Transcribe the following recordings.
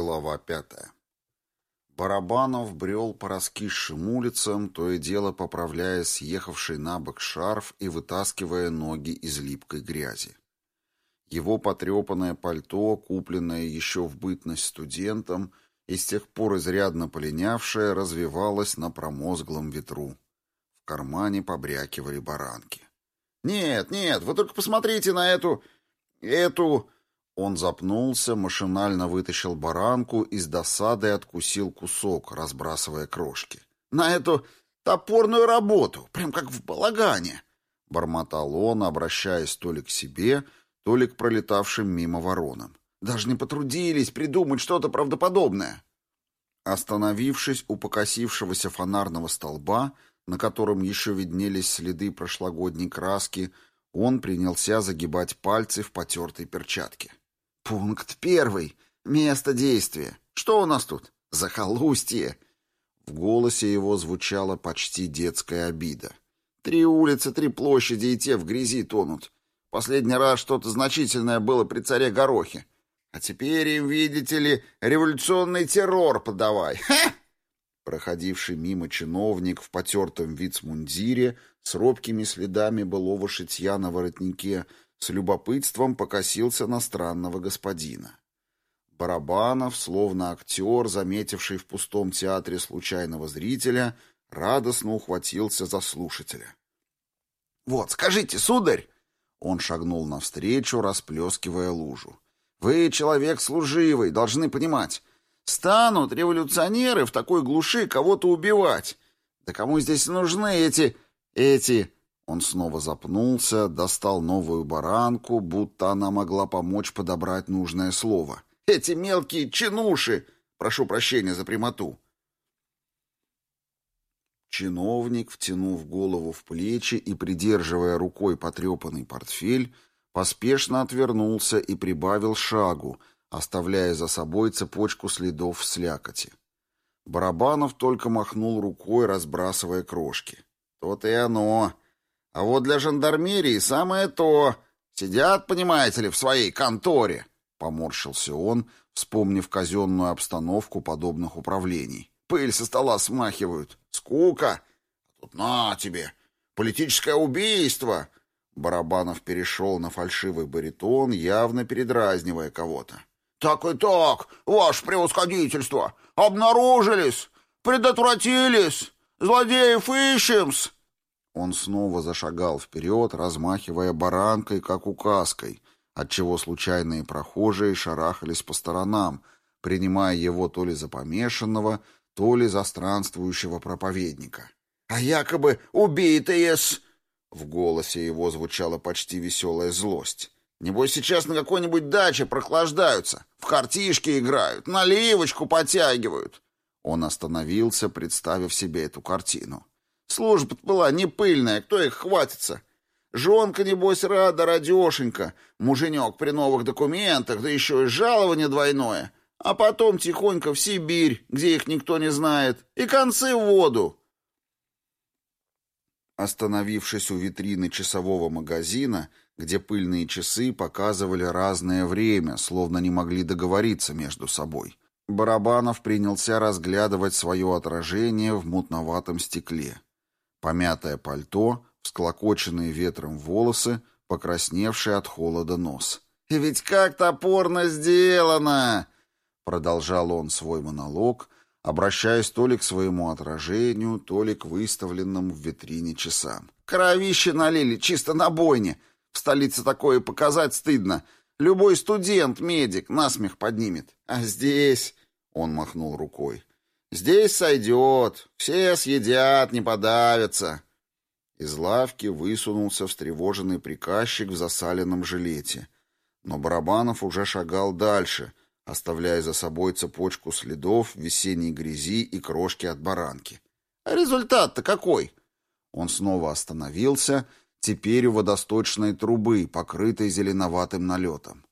Глава пятая. Барабанов брел по раскисшим улицам, то и дело поправляя съехавший на бок шарф и вытаскивая ноги из липкой грязи. Его потрепанное пальто, купленное еще в бытность студентом и с тех пор изрядно полинявшее, развивалось на промозглом ветру. В кармане побрякивали баранки. «Нет, нет, вы только посмотрите на эту... эту...» Он запнулся, машинально вытащил баранку и с досадой откусил кусок, разбрасывая крошки. «На эту топорную работу, прям как в балагане!» Бормотал он, обращаясь то ли к себе, то ли к пролетавшим мимо воронам. «Даже не потрудились придумать что-то правдоподобное!» Остановившись у покосившегося фонарного столба, на котором еще виднелись следы прошлогодней краски, он принялся загибать пальцы в потертой перчатке. Пункт первый. Место действия. Что у нас тут? Захолустье. В голосе его звучала почти детская обида. Три улицы, три площади, и те в грязи тонут. Последний раз что-то значительное было при царе Горохе. А теперь им, видите ли, революционный террор подавай. Ха! Проходивший мимо чиновник в потертом вицмундире с робкими следами былого шитья на воротнике с любопытством покосился на странного господина. Барабанов, словно актер, заметивший в пустом театре случайного зрителя, радостно ухватился за слушателя. «Вот, скажите, сударь!» Он шагнул навстречу, расплескивая лужу. «Вы человек служивый, должны понимать. Станут революционеры в такой глуши кого-то убивать. Да кому здесь нужны эти... эти...» Он снова запнулся, достал новую баранку, будто она могла помочь подобрать нужное слово. «Эти мелкие чинуши! Прошу прощения за прямоту!» Чиновник, втянув голову в плечи и придерживая рукой потрепанный портфель, поспешно отвернулся и прибавил шагу, оставляя за собой цепочку следов в слякоти. Барабанов только махнул рукой, разбрасывая крошки. «То-то и оно!» А вот для жандармерии самое то. Сидят, понимаете ли, в своей конторе. Поморщился он, вспомнив казенную обстановку подобных управлений. Пыль со стола смахивают. Скука. Тут на тебе. Политическое убийство. Барабанов перешел на фальшивый баритон, явно передразнивая кого-то. «Так и так, ваше превосходительство! Обнаружились! Предотвратились! Злодеев ищем-с!» Он снова зашагал вперед, размахивая баранкой, как указкой, отчего случайные прохожие шарахались по сторонам, принимая его то ли за помешанного, то ли за странствующего проповедника. «А якобы убитые-с!» В голосе его звучала почти веселая злость. «Небось, сейчас на какой-нибудь даче прохлаждаются, в картишки играют, наливочку потягивают». Он остановился, представив себе эту картину. Служба была не пыльная, кто их хватится? Жонка, небось, рада, радешенька. Муженек при новых документах, да еще и жалование двойное. А потом тихонько в Сибирь, где их никто не знает. И концы в воду. Остановившись у витрины часового магазина, где пыльные часы показывали разное время, словно не могли договориться между собой, Барабанов принялся разглядывать свое отражение в мутноватом стекле помятое пальто, всклокоченные ветром волосы, покрасневший от холода нос. «И ведь как топорно сделано!» Продолжал он свой монолог, обращаясь то ли к своему отражению, то ли к выставленным в витрине часам. «Кровище налили, чисто на бойне. В столице такое показать стыдно. Любой студент, медик, насмех поднимет. А здесь...» — он махнул рукой. Здесь сойдет, все съедят, не подавятся». Из лавки высунулся встревоженный приказчик в засаленном жилете. Но Барабанов уже шагал дальше, оставляя за собой цепочку следов весенней грязи и крошки от баранки. «А результат-то какой?» Он снова остановился, теперь у водосточной трубы, покрытой зеленоватым налетом.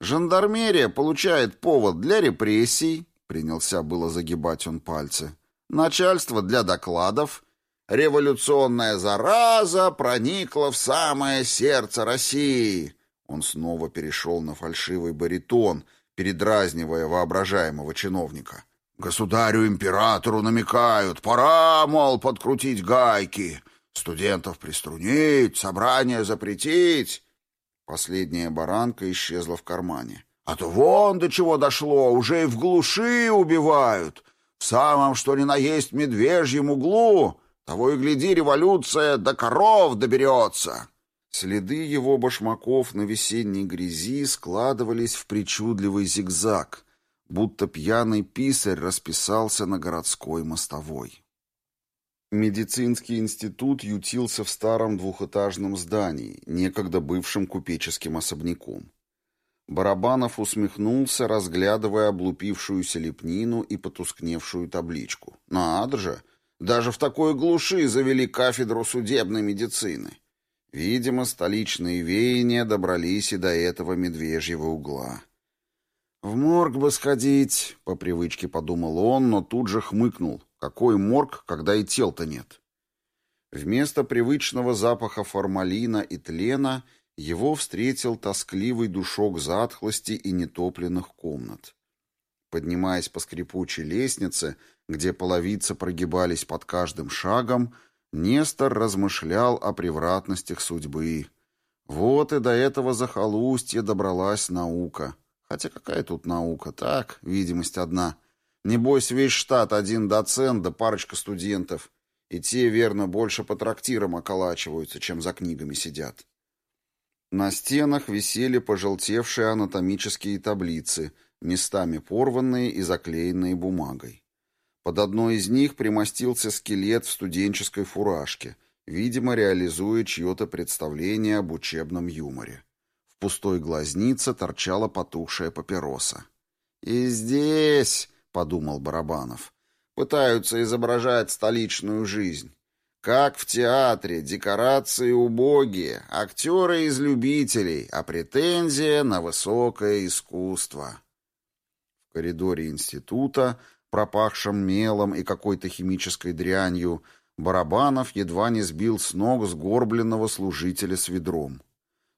«Жандармерия получает повод для репрессий, Принялся было загибать он пальцы. «Начальство для докладов. Революционная зараза проникла в самое сердце России». Он снова перешел на фальшивый баритон, передразнивая воображаемого чиновника. «Государю-императору намекают, пора, мол, подкрутить гайки, студентов приструнить, собрание запретить». Последняя баранка исчезла в кармане. «А то вон до чего дошло, уже и в глуши убивают, в самом что ни на есть медвежьем углу, того и гляди, революция до коров доберется». Следы его башмаков на весенней грязи складывались Барабанов усмехнулся, разглядывая облупившуюся лепнину и потускневшую табличку. «Надо а же! Даже в такой глуши завели кафедру судебной медицины!» Видимо, столичные веяния добрались и до этого медвежьего угла. «В морг бы сходить», — по привычке подумал он, но тут же хмыкнул. «Какой морг, когда и тел-то нет?» Вместо привычного запаха формалина и тлена — его встретил тоскливый душок затхлости и нетопленных комнат. Поднимаясь по скрипучей лестнице, где половицы прогибались под каждым шагом, Нестор размышлял о превратностях судьбы. Вот и до этого захолустья добралась наука. Хотя какая тут наука? Так, видимость одна. Небось, весь штат один доцент да парочка студентов. И те, верно, больше по трактирам околачиваются, чем за книгами сидят. На стенах висели пожелтевшие анатомические таблицы, местами порванные и заклеенные бумагой. Под одной из них примостился скелет в студенческой фуражке, видимо, реализуя чье-то представление об учебном юморе. В пустой глазнице торчала потухшая папироса. «И здесь», — подумал Барабанов, — «пытаются изображать столичную жизнь. Как в театре, декорации убогие, актеры из любителей, а претензия на высокое искусство. В коридоре института, пропахшем мелом и какой-то химической дрянью, Барабанов едва не сбил с ног сгорбленного служителя с ведром.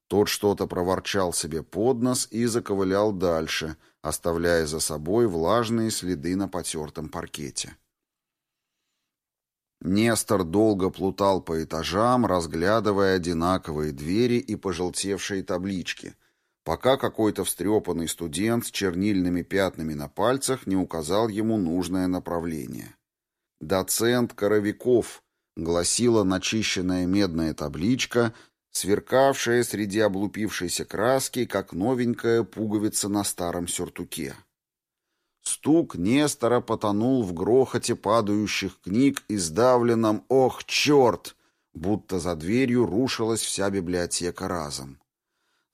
Тот что-то проворчал себе под нос и заковылял дальше, оставляя за собой влажные следы на потертом паркете. Нестор долго плутал по этажам, разглядывая одинаковые двери и пожелтевшие таблички, пока какой-то встрепанный студент с чернильными пятнами на пальцах не указал ему нужное направление. «Доцент Коровиков», — гласила начищенная медная табличка, сверкавшая среди облупившейся краски, как новенькая пуговица на старом сюртуке. Стук Нестора потонул в грохоте падающих книг, и сдавленном «Ох, черт!», будто за дверью рушилась вся библиотека разом.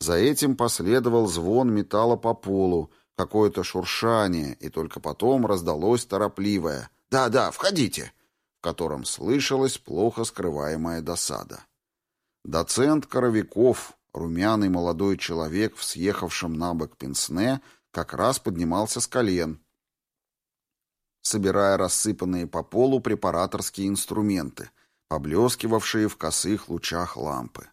За этим последовал звон металла по полу, какое-то шуршание, и только потом раздалось торопливое «Да-да, входите!», в котором слышалась плохо скрываемая досада. Доцент Коровиков, румяный молодой человек в съехавшем на бок пенсне, — как раз поднимался с колен, собирая рассыпанные по полу препараторские инструменты, поблескивавшие в косых лучах лампы.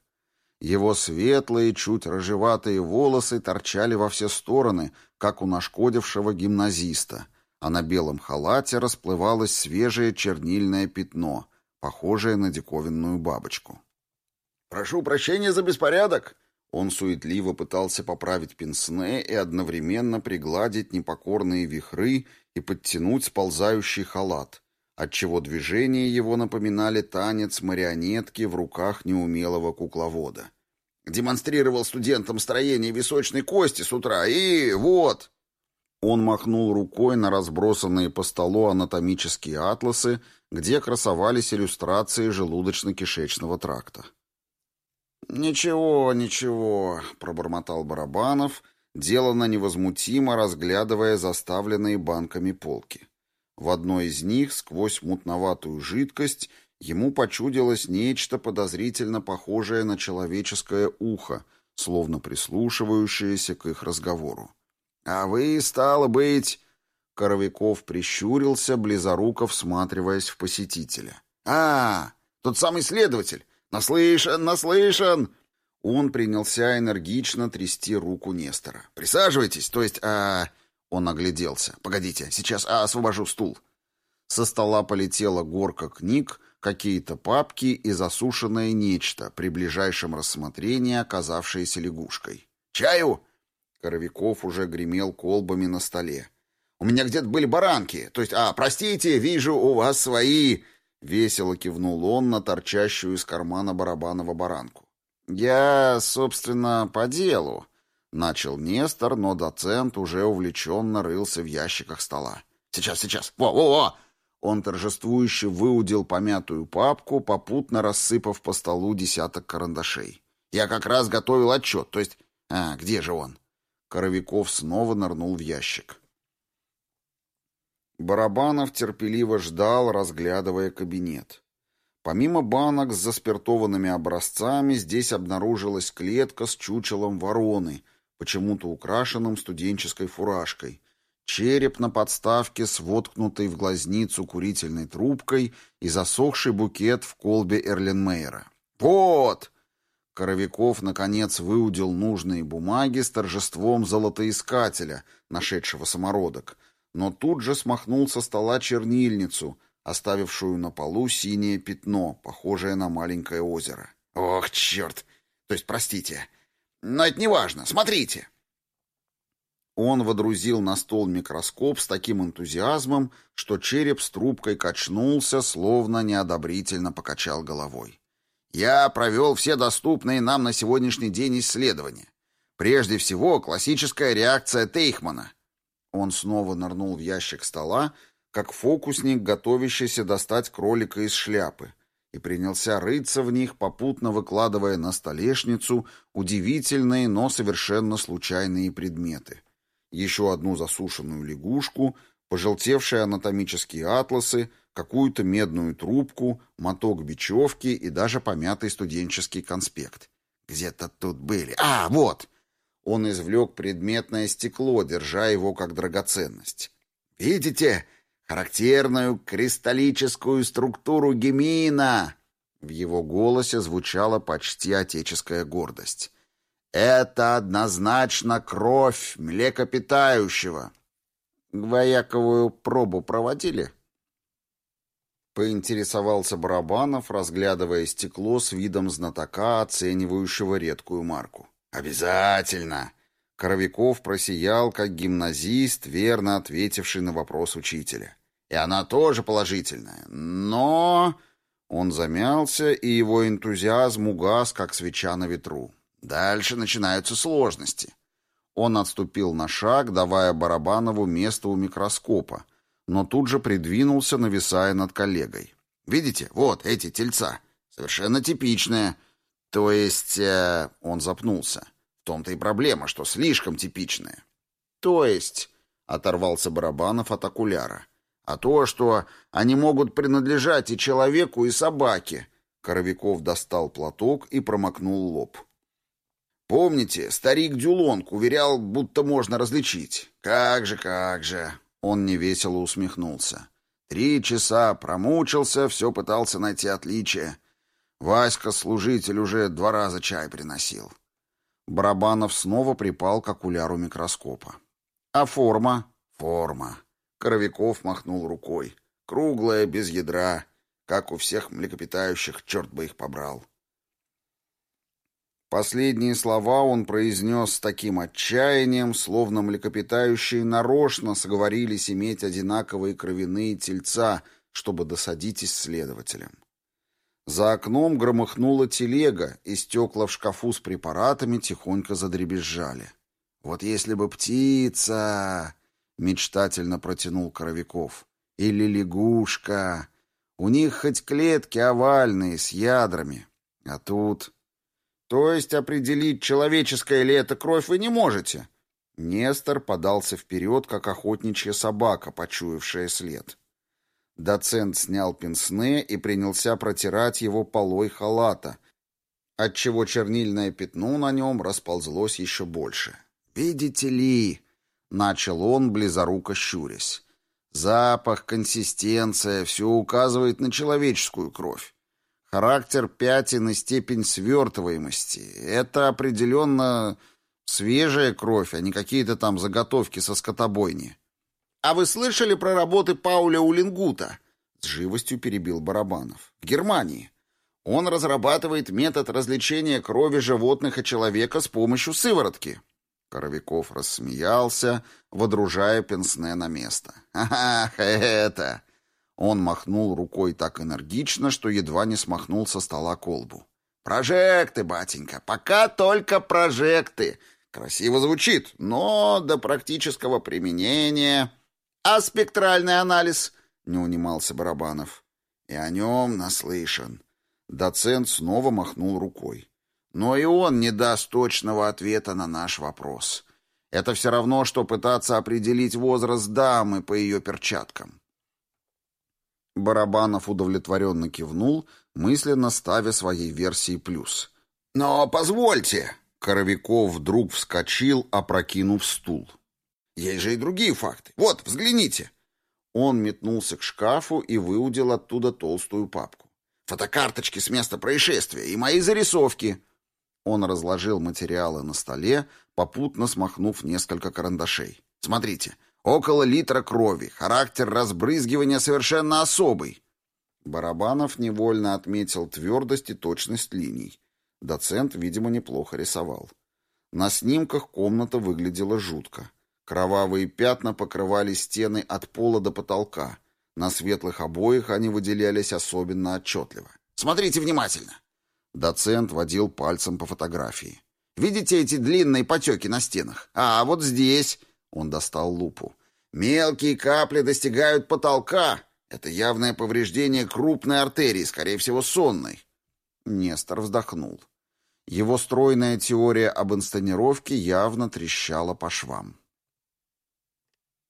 Его светлые, чуть рыжеватые волосы торчали во все стороны, как у нашкодившего гимназиста, а на белом халате расплывалось свежее чернильное пятно, похожее на диковинную бабочку. «Прошу прощения за беспорядок!» Он суетливо пытался поправить пенсне и одновременно пригладить непокорные вихры и подтянуть сползающий халат, отчего движения его напоминали танец марионетки в руках неумелого кукловода. «Демонстрировал студентам строение височной кости с утра, и вот!» Он махнул рукой на разбросанные по столу анатомические атласы, где красовались иллюстрации желудочно-кишечного тракта. «Ничего, ничего», — пробормотал Барабанов, деланно невозмутимо разглядывая заставленные банками полки. В одной из них, сквозь мутноватую жидкость, ему почудилось нечто подозрительно похожее на человеческое ухо, словно прислушивающееся к их разговору. «А вы, стало быть...» Коровиков прищурился, близоруко всматриваясь в посетителя. «А, тот самый следователь! «Наслышан, наслышан!» Он принялся энергично трясти руку Нестора. «Присаживайтесь, то есть...» а... Он огляделся. «Погодите, сейчас а, освобожу стул». Со стола полетела горка книг, какие-то папки и засушенное нечто, при ближайшем рассмотрении оказавшееся лягушкой. «Чаю!» Коровиков уже гремел колбами на столе. «У меня где-то были баранки. То есть, а, простите, вижу, у вас свои...» Весело кивнул он на торчащую из кармана барабанова баранку. «Я, собственно, по делу», — начал Нестор, но доцент уже увлеченно рылся в ящиках стола. «Сейчас, сейчас! Во-во-во!» Он торжествующе выудил помятую папку, попутно рассыпав по столу десяток карандашей. «Я как раз готовил отчет, то есть... А, где же он?» Коровиков снова нырнул в ящик. Барабанов терпеливо ждал, разглядывая кабинет. Помимо банок с заспиртованными образцами, здесь обнаружилась клетка с чучелом вороны, почему-то украшенным студенческой фуражкой, череп на подставке с воткнутой в глазницу курительной трубкой и засохший букет в колбе Эрленмейера. «Вот!» Коровиков, наконец, выудил нужные бумаги с торжеством золотоискателя, нашедшего самородок — но тут же смахнул со стола чернильницу, оставившую на полу синее пятно, похожее на маленькое озеро. «Ох, черт! То есть, простите. Но это неважно. Смотрите!» Он водрузил на стол микроскоп с таким энтузиазмом, что череп с трубкой качнулся, словно неодобрительно покачал головой. «Я провел все доступные нам на сегодняшний день исследования. Прежде всего, классическая реакция Тейхмана. Он снова нырнул в ящик стола, как фокусник, готовящийся достать кролика из шляпы, и принялся рыться в них, попутно выкладывая на столешницу удивительные, но совершенно случайные предметы. Еще одну засушенную лягушку, пожелтевшие анатомические атласы, какую-то медную трубку, моток бечевки и даже помятый студенческий конспект. «Где-то тут были. А, вот!» Он извлек предметное стекло, держа его как драгоценность. «Видите? Характерную кристаллическую структуру гемина!» В его голосе звучала почти отеческая гордость. «Это однозначно кровь млекопитающего!» «Гвояковую пробу проводили?» Поинтересовался Барабанов, разглядывая стекло с видом знатока, оценивающего редкую марку. «Обязательно!» Коровиков просиял, как гимназист, верно ответивший на вопрос учителя. «И она тоже положительная. Но...» Он замялся, и его энтузиазм угас, как свеча на ветру. «Дальше начинаются сложности». Он отступил на шаг, давая Барабанову место у микроскопа, но тут же придвинулся, нависая над коллегой. «Видите, вот эти тельца. Совершенно типичные. То есть...» э, Он запнулся том-то и проблема, что слишком типичные. То есть, оторвался Барабанов от окуляра. А то, что они могут принадлежать и человеку, и собаке. Коровиков достал платок и промокнул лоб. Помните, старик Дюлонг уверял, будто можно различить. Как же, как же. Он невесело усмехнулся. Три часа промучился, все пытался найти отличие. Васька служитель уже два раза чай приносил. Барабанов снова припал к окуляру микроскопа. А форма? Форма. Коровиков махнул рукой. Круглая, без ядра, как у всех млекопитающих, черт бы их побрал. Последние слова он произнес с таким отчаянием, словно млекопитающие нарочно соговорились иметь одинаковые кровяные тельца, чтобы досадить исследователям. За окном громыхнула телега, и стекла в шкафу с препаратами тихонько задребезжали. «Вот если бы птица!» — мечтательно протянул Коровиков. «Или лягушка! У них хоть клетки овальные, с ядрами. А тут...» «То есть определить, человеческая ли это кровь, вы не можете?» Нестор подался вперед, как охотничья собака, почуявшая след. Доцент снял пенсне и принялся протирать его полой халата, отчего чернильное пятно на нем расползлось еще больше. «Видите ли...» — начал он, близоруко щурясь. «Запах, консистенция — все указывает на человеческую кровь. Характер пятен и степень свертываемости — это определенно свежая кровь, а не какие-то там заготовки со скотобойни». «А вы слышали про работы Пауля Улингута?» С живостью перебил Барабанов. «В Германии. Он разрабатывает метод развлечения крови животных и человека с помощью сыворотки». Коровиков рассмеялся, водружая пенсне на место. «Ах, это!» Он махнул рукой так энергично, что едва не смахнул со стола колбу. «Прожекты, батенька, пока только прожекты. Красиво звучит, но до практического применения...» а спектральный анализ?» — не унимался Барабанов. «И о нем наслышан». Доцент снова махнул рукой. «Но и он не даст точного ответа на наш вопрос. Это все равно, что пытаться определить возраст дамы по ее перчаткам». Барабанов удовлетворенно кивнул, мысленно ставя своей версии плюс. «Но позвольте!» Коровиков вдруг вскочил, опрокинув стул. Есть же и другие факты. Вот, взгляните. Он метнулся к шкафу и выудил оттуда толстую папку. Фотокарточки с места происшествия и мои зарисовки. Он разложил материалы на столе, попутно смахнув несколько карандашей. Смотрите, около литра крови, характер разбрызгивания совершенно особый. Барабанов невольно отметил твердость и точность линий. Доцент, видимо, неплохо рисовал. На снимках комната выглядела жутко. Кровавые пятна покрывали стены от пола до потолка. На светлых обоях они выделялись особенно отчетливо. «Смотрите внимательно!» Доцент водил пальцем по фотографии. «Видите эти длинные потеки на стенах? А вот здесь...» Он достал лупу. «Мелкие капли достигают потолка. Это явное повреждение крупной артерии, скорее всего, сонной». Нестор вздохнул. Его стройная теория об инсценировке явно трещала по швам.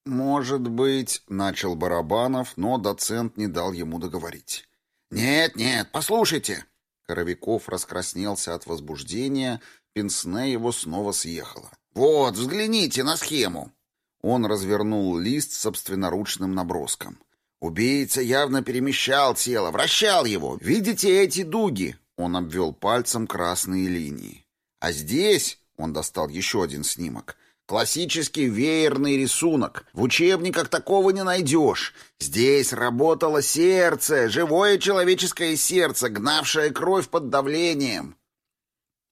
«Может быть...» — начал Барабанов, но доцент не дал ему договорить. «Нет, нет, послушайте!» Коровиков раскраснелся от возбуждения, пенсне его снова съехало. «Вот, взгляните на схему!» Он развернул лист собственноручным наброском. «Убийца явно перемещал тело, вращал его. Видите эти дуги?» Он обвел пальцем красные линии. «А здесь...» — он достал еще один снимок — Классический веерный рисунок. В учебниках такого не найдешь. Здесь работало сердце, живое человеческое сердце, гнавшее кровь под давлением.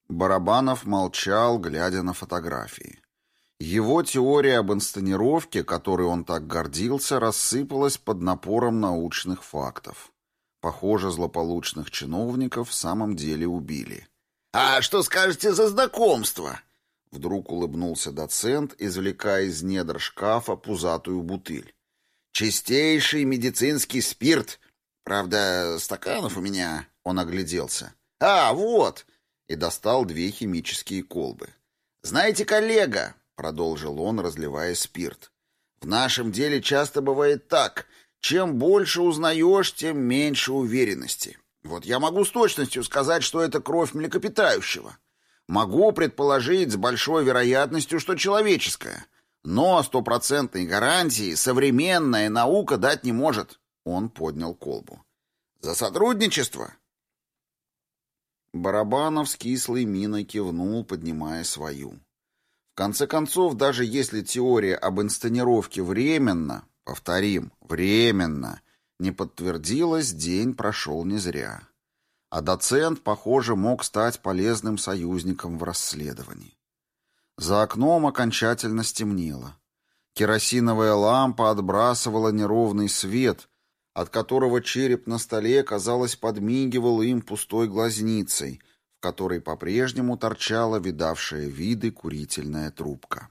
Барабанов молчал, глядя на фотографии. Его теория об инсценировке, которой он так гордился, рассыпалась под напором научных фактов. Похоже, злополучных чиновников в самом деле убили. «А что скажете за знакомство?» Вдруг улыбнулся доцент, извлекая из недр шкафа пузатую бутыль. «Чистейший медицинский спирт. Правда, стаканов у меня...» Он огляделся. «А, вот!» И достал две химические колбы. «Знаете, коллега...» — продолжил он, разливая спирт. «В нашем деле часто бывает так. Чем больше узнаешь, тем меньше уверенности. Вот я могу с точностью сказать, что это кровь млекопитающего. Могу предположить с большой вероятностью, что человеческое. Но стопроцентной гарантии современная наука дать не может. Он поднял колбу. За сотрудничество? Барабанов с кислой миной кивнул, поднимая свою. В конце концов, даже если теория об инсценировке временно, повторим, временно, не подтвердилась, день прошел не зря. а доцент, похоже, мог стать полезным союзником в расследовании. За окном окончательно стемнело. Керосиновая лампа отбрасывала неровный свет, от которого череп на столе, казалось, подмигивал им пустой глазницей, в которой по-прежнему торчала видавшая виды курительная трубка.